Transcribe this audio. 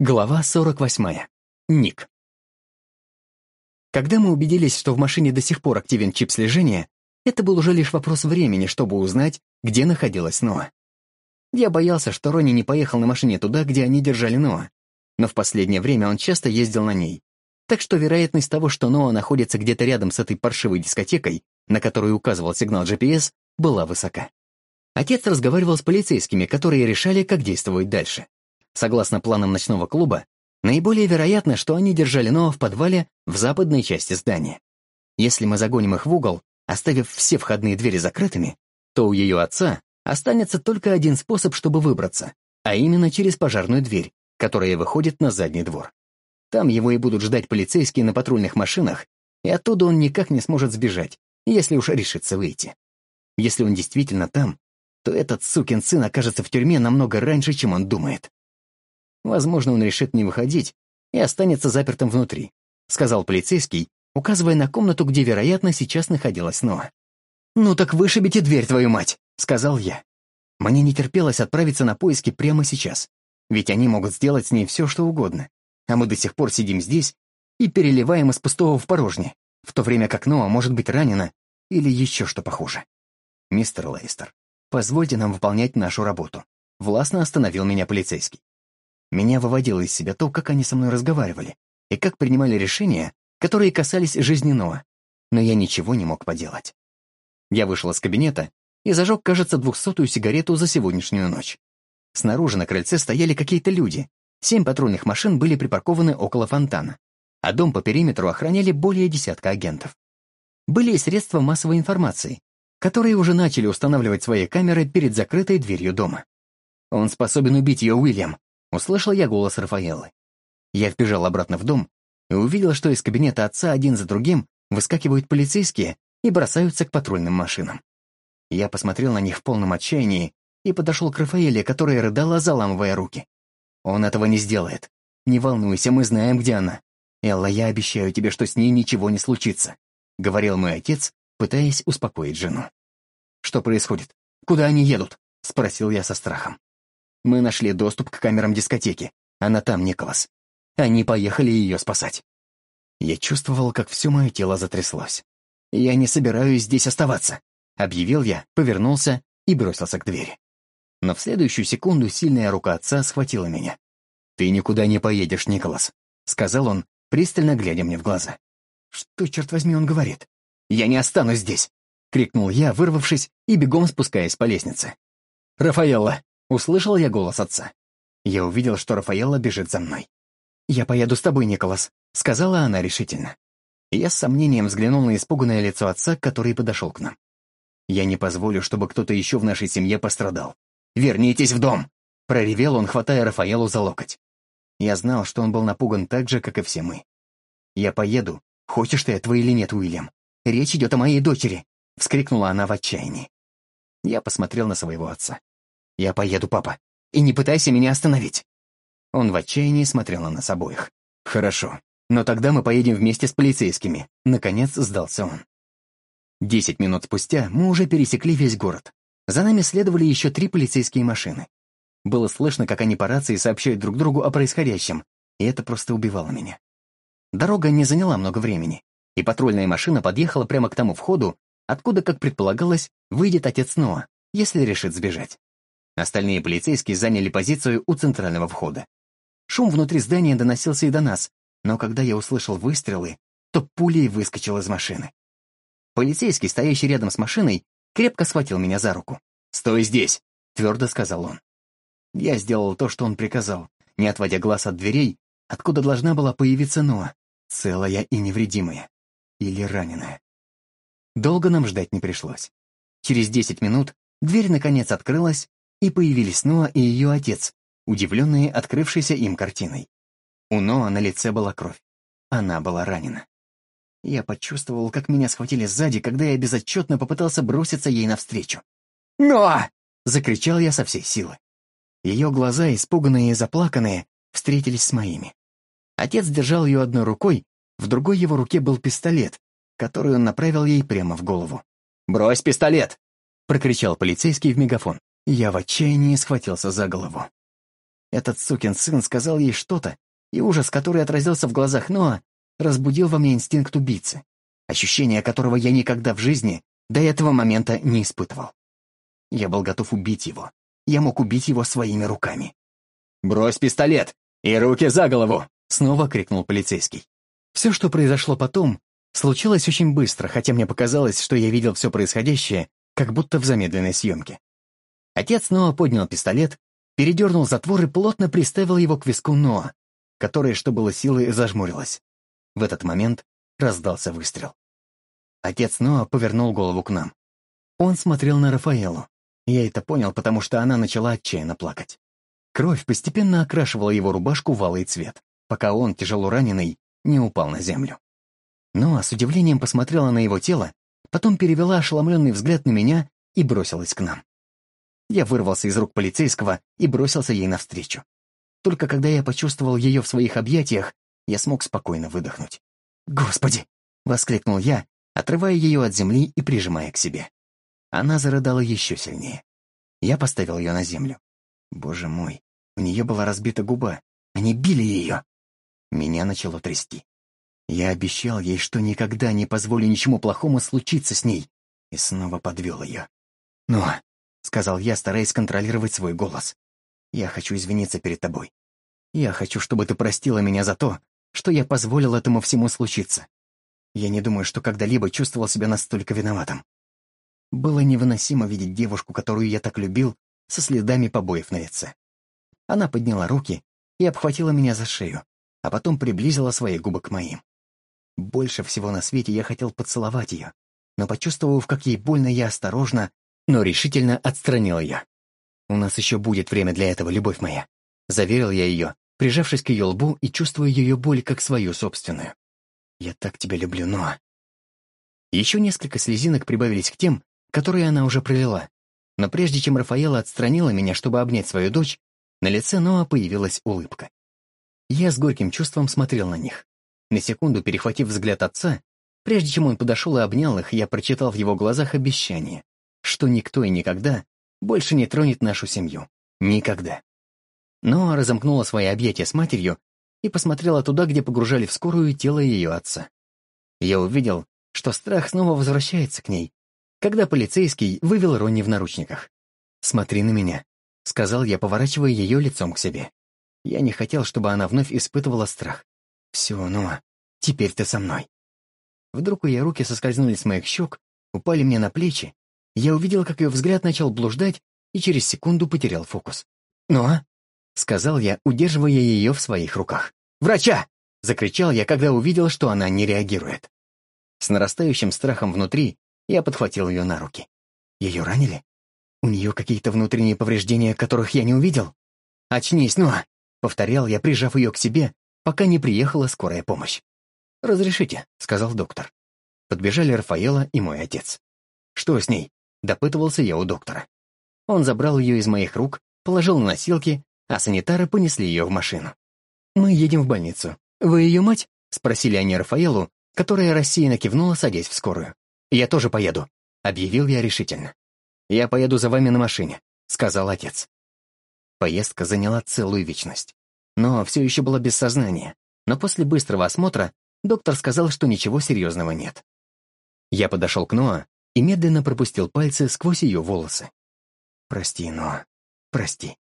Глава 48. Ник. Когда мы убедились, что в машине до сих пор активен чип слежения, это был уже лишь вопрос времени, чтобы узнать, где находилась Ноа. Я боялся, что Ронни не поехал на машине туда, где они держали Ноа, но в последнее время он часто ездил на ней. Так что вероятность того, что Ноа находится где-то рядом с этой паршивой дискотекой, на которую указывал сигнал GPS, была высока. Отец разговаривал с полицейскими, которые решали, как действовать дальше. Согласно планам ночного клуба, наиболее вероятно, что они держали Ноа в подвале в западной части здания. Если мы загоним их в угол, оставив все входные двери закрытыми, то у ее отца останется только один способ, чтобы выбраться, а именно через пожарную дверь, которая выходит на задний двор. Там его и будут ждать полицейские на патрульных машинах, и оттуда он никак не сможет сбежать, если уж решится выйти. Если он действительно там, то этот сукин сын окажется в тюрьме намного раньше, чем он думает. Возможно, он решит не выходить и останется запертым внутри», — сказал полицейский, указывая на комнату, где, вероятно, сейчас находилась Ноа. «Ну так вышибите дверь, твою мать!» — сказал я. Мне не терпелось отправиться на поиски прямо сейчас, ведь они могут сделать с ней все, что угодно, а мы до сих пор сидим здесь и переливаем из пустого в порожнее, в то время как Ноа может быть ранена или еще что похуже. «Мистер Лейстер, позвольте нам выполнять нашу работу», — властно остановил меня полицейский. Меня выводило из себя то, как они со мной разговаривали, и как принимали решения, которые касались жизни Ноа, но я ничего не мог поделать. Я вышел из кабинета и зажег, кажется, двухсотую сигарету за сегодняшнюю ночь. Снаружи на крыльце стояли какие-то люди. Семь патрульных машин были припаркованы около фонтана, а дом по периметру охраняли более десятка агентов. Были и средства массовой информации, которые уже начали устанавливать свои камеры перед закрытой дверью дома. «Он способен убить ее, Уильям», Услышал я голос Рафаэллы. Я вбежал обратно в дом и увидел, что из кабинета отца один за другим выскакивают полицейские и бросаются к патрульным машинам. Я посмотрел на них в полном отчаянии и подошел к Рафаэле, которая рыдала, заламывая руки. «Он этого не сделает. Не волнуйся, мы знаем, где она. Элла, я обещаю тебе, что с ней ничего не случится», — говорил мой отец, пытаясь успокоить жену. «Что происходит? Куда они едут?» — спросил я со страхом. Мы нашли доступ к камерам дискотеки. Она там, Николас. Они поехали ее спасать. Я чувствовал, как все мое тело затряслось. «Я не собираюсь здесь оставаться», — объявил я, повернулся и бросился к двери. Но в следующую секунду сильная рука отца схватила меня. «Ты никуда не поедешь, Николас», — сказал он, пристально глядя мне в глаза. «Что, черт возьми, он говорит? Я не останусь здесь!» — крикнул я, вырвавшись и бегом спускаясь по лестнице. «Рафаэлла, Услышал я голос отца. Я увидел, что Рафаэлла бежит за мной. «Я поеду с тобой, Николас», — сказала она решительно. Я с сомнением взглянул на испуганное лицо отца, который подошел к нам. «Я не позволю, чтобы кто-то еще в нашей семье пострадал. Вернитесь в дом!» — проревел он, хватая Рафаэлу за локоть. Я знал, что он был напуган так же, как и все мы. «Я поеду. Хочешь ты этого или нет, Уильям? Речь идет о моей дочери!» — вскрикнула она в отчаянии. Я посмотрел на своего отца. «Я поеду, папа, и не пытайся меня остановить». Он в отчаянии смотрел на нас обоих. «Хорошо, но тогда мы поедем вместе с полицейскими», — наконец сдался он. Десять минут спустя мы уже пересекли весь город. За нами следовали еще три полицейские машины. Было слышно, как они по рации сообщают друг другу о происходящем, и это просто убивало меня. Дорога не заняла много времени, и патрульная машина подъехала прямо к тому входу, откуда, как предполагалось, выйдет отец Ноа, если решит сбежать. Остальные полицейские заняли позицию у центрального входа. Шум внутри здания доносился и до нас, но когда я услышал выстрелы, то пулей выскочил из машины. Полицейский, стоящий рядом с машиной, крепко схватил меня за руку. «Стой здесь!» — твердо сказал он. Я сделал то, что он приказал, не отводя глаз от дверей, откуда должна была появиться Ноа, целая и невредимая. Или раненая. Долго нам ждать не пришлось. Через десять минут дверь наконец открылась, и появились Ноа и ее отец, удивленные открывшейся им картиной. У Ноа на лице была кровь. Она была ранена. Я почувствовал, как меня схватили сзади, когда я безотчетно попытался броситься ей навстречу. «Ноа!» — закричал я со всей силы. Ее глаза, испуганные и заплаканные, встретились с моими. Отец держал ее одной рукой, в другой его руке был пистолет, который он направил ей прямо в голову. «Брось пистолет!» — прокричал полицейский в мегафон. Я в отчаянии схватился за голову. Этот сукин сын сказал ей что-то, и ужас, который отразился в глазах Ноа, разбудил во мне инстинкт убийцы, ощущение которого я никогда в жизни до этого момента не испытывал. Я был готов убить его. Я мог убить его своими руками. «Брось пистолет и руки за голову!» — снова крикнул полицейский. Все, что произошло потом, случилось очень быстро, хотя мне показалось, что я видел все происходящее, как будто в замедленной съемке. Отец снова поднял пистолет, передернул затвор и плотно приставил его к виску Ноа, которая, что было силы, зажмурилась. В этот момент раздался выстрел. Отец Ноа повернул голову к нам. Он смотрел на Рафаэлу. Я это понял, потому что она начала отчаянно плакать. Кровь постепенно окрашивала его рубашку в алый цвет, пока он, тяжело раненый, не упал на землю. Ноа с удивлением посмотрела на его тело, потом перевела ошеломленный взгляд на меня и бросилась к нам. Я вырвался из рук полицейского и бросился ей навстречу. Только когда я почувствовал ее в своих объятиях, я смог спокойно выдохнуть. «Господи!» — воскликнул я, отрывая ее от земли и прижимая к себе. Она зарыдала еще сильнее. Я поставил ее на землю. Боже мой, у нее была разбита губа. Они били ее. Меня начало трясти. Я обещал ей, что никогда не позволю ничему плохому случиться с ней, и снова подвел ее. «Ну, — сказал я, стараясь контролировать свой голос. «Я хочу извиниться перед тобой. Я хочу, чтобы ты простила меня за то, что я позволил этому всему случиться. Я не думаю, что когда-либо чувствовал себя настолько виноватым. Было невыносимо видеть девушку, которую я так любил, со следами побоев на лице. Она подняла руки и обхватила меня за шею, а потом приблизила свои губы к моим. Больше всего на свете я хотел поцеловать ее, но, почувствовав, как ей больно, я осторожно, но решительно отстранил ее. «У нас еще будет время для этого, любовь моя», — заверил я ее, прижавшись к ее лбу и чувствуя ее боль как свою собственную. «Я так тебя люблю, Ноа». Еще несколько слезинок прибавились к тем, которые она уже пролила. Но прежде чем Рафаэла отстранила меня, чтобы обнять свою дочь, на лице Ноа появилась улыбка. Я с горьким чувством смотрел на них. На секунду перехватив взгляд отца, прежде чем он подошел и обнял их, я прочитал в его глазах обещание что никто и никогда больше не тронет нашу семью. Никогда. Но разомкнула свои объятия с матерью и посмотрела туда, где погружали в скорую тело ее отца. Я увидел, что страх снова возвращается к ней, когда полицейский вывел Ронни в наручниках. «Смотри на меня», — сказал я, поворачивая ее лицом к себе. Я не хотел, чтобы она вновь испытывала страх. «Все, ну, теперь ты со мной». Вдруг ее руки соскользнули с моих щек, упали мне на плечи, я увидел, как ее взгляд начал блуждать и через секунду потерял фокус. «Ну а?» — сказал я, удерживая ее в своих руках. «Врача!» — закричал я, когда увидел, что она не реагирует. С нарастающим страхом внутри я подхватил ее на руки. Ее ранили? У нее какие-то внутренние повреждения, которых я не увидел? «Очнись, ну!» — повторял я, прижав ее к себе, пока не приехала скорая помощь. «Разрешите», — сказал доктор. Подбежали Рафаэла и мой отец. «Что с ней?» Допытывался я у доктора. Он забрал ее из моих рук, положил на носилки, а санитары понесли ее в машину. «Мы едем в больницу. Вы ее мать?» — спросили они Рафаэлу, которая рассеянно кивнула, садясь в скорую. «Я тоже поеду», — объявил я решительно. «Я поеду за вами на машине», — сказал отец. Поездка заняла целую вечность. Но все еще была без сознания. Но после быстрого осмотра доктор сказал, что ничего серьезного нет. Я подошел к Ноа и медленно пропустил пальцы сквозь ее волосы. «Прости, но... прости».